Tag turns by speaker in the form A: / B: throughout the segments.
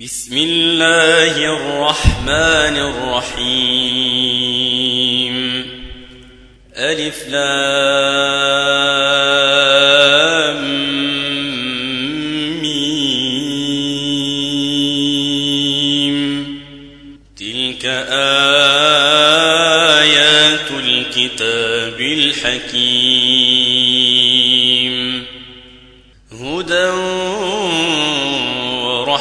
A: بسم الله الرحمن الرحيم. ألف لام ميم. تلك آيات الكتاب الحكيم.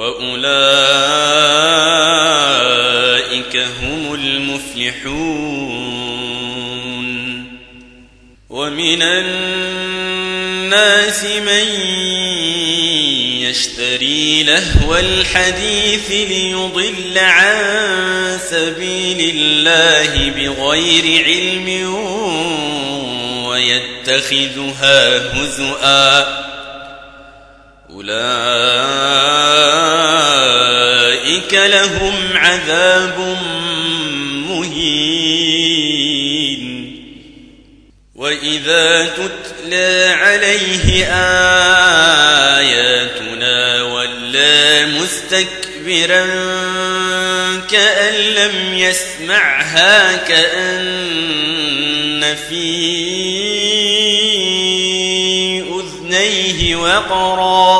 A: وأولئك هم المفلحون. ومن الناس من يشتري لهو الحديث ليضل عن سبيل الله بغير علم ويتخذها هزؤا. أولئك لهم عذاب مهين. وإذا تتلى عليه آياتنا ولا مستكبرا كأن لم يسمعها كأن في أذنيه وقرا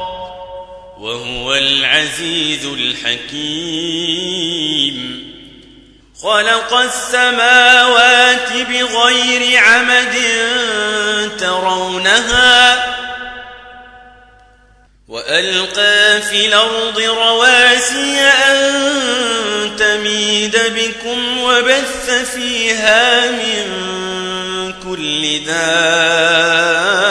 A: وهو العزيز الحكيم. خلق السماوات بغير عمد ترونها وألقى في الأرض رواسي أن تميد بكم وبث فيها من كل دابة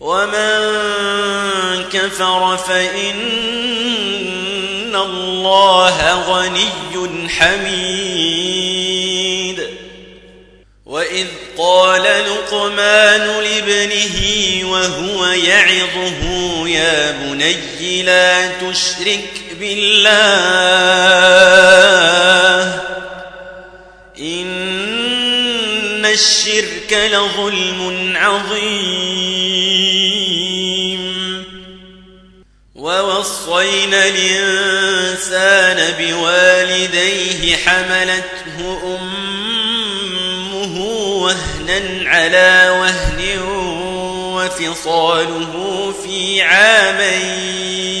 A: ومن كفر فإن الله غني حميد وإذ قال لقمان لابنه وهو يعظه يا بني لا تشرك بالله إن الشرك لظلم عظيم. ووصينا الإنسان بوالديه حملته أمه وهنا على وهن وفصاله في عامين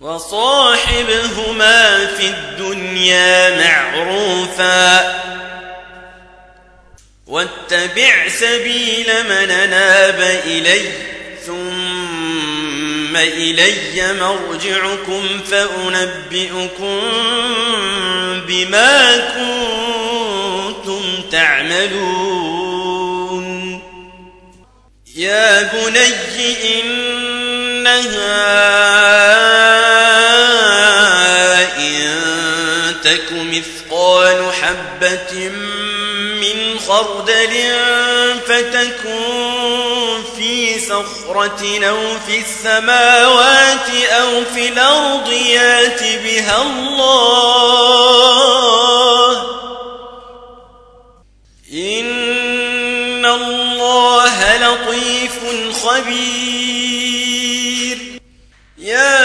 A: وصاحبهما في الدنيا معروفا. واتبع سبيل من ناب إلي ثم إلي مرجعكم فأنبئكم بما كنتم تعملون. يا بني إنها تك مثقال حبة من خردل فتكون في صخرة أو في السماوات أو في الأرض يأت بها الله. إن الله لطيف خبير. يا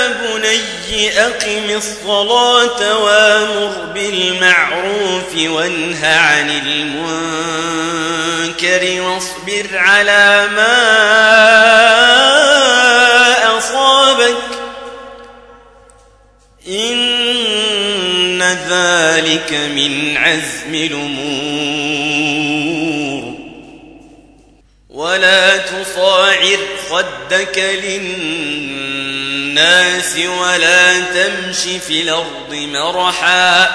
A: أقم الصلاة وأمر بالمعروف وانه عن المنكر واصبر على ما أصابك إن ذلك من عزم الأمور. ولا تصاعر خدك للناس ولا تمش في الأرض مرحا.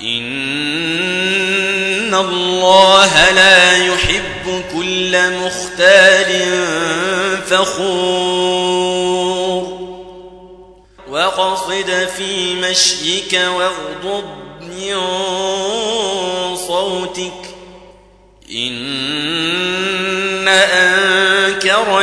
A: إن الله لا يحب كل مختال فخور. وقصد في مشيك واغضض من صوتك. إن أنكر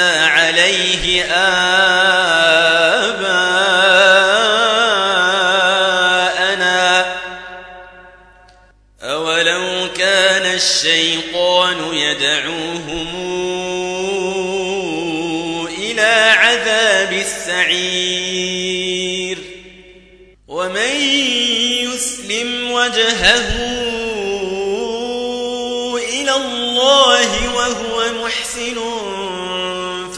A: عليه آباءنا. أولو كان الشيطان يدعوهم إلى عذاب السعير. ومن يسلم وجهه إلى الله وهو محسن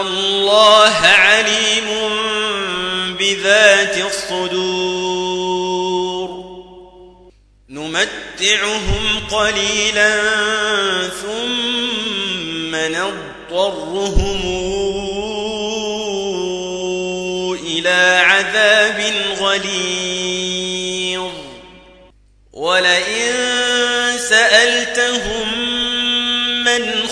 A: الله عليم بذات الصدور. نمتعهم قليلا ثم نضطرهم إلى عذاب غليظ. ولئن سألتهم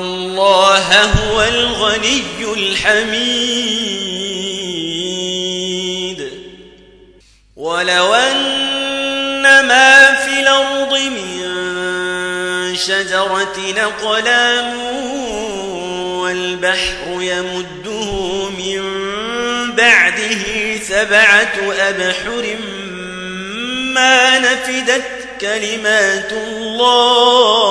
A: الله هو الغني الحميد. ولو أن ما في الأرض من شجرة نقلام والبحر يمده من بعده سبعة أبحر ما نفدت كلمات الله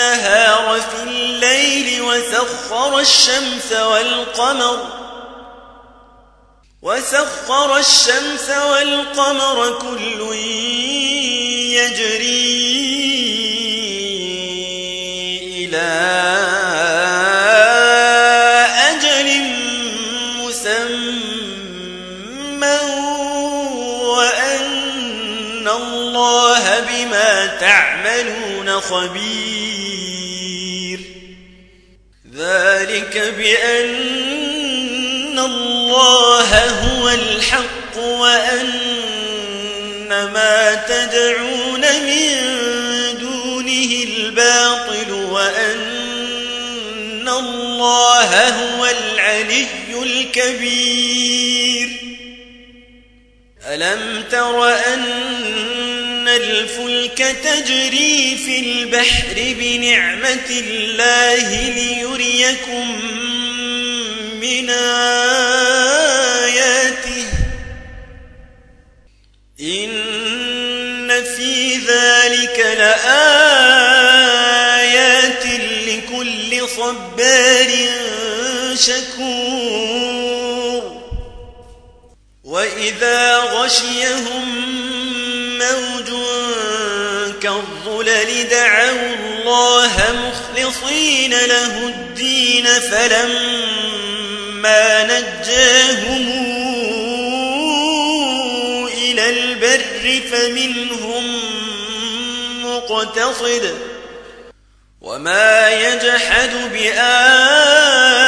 A: النهار في الليل وسخر الشمس والقمر وسخر الشمس والقمر كل يجري إلى وأن الله بما تعملون خبير ذلك بأن الله هو الحق وأن ما تدعون من دونه الباطل وأن الله هو العلي الكبير. ألم تر أن الفلك تجري في البحر بنعمة الله ليريكم من آياته. إن في ذلك لآيات لكل صبار شكور. وإذا غشيهم مخلصين له الدين فلما نجاهم إلى البر فمنهم مقتصد وما يجحد بآياتنا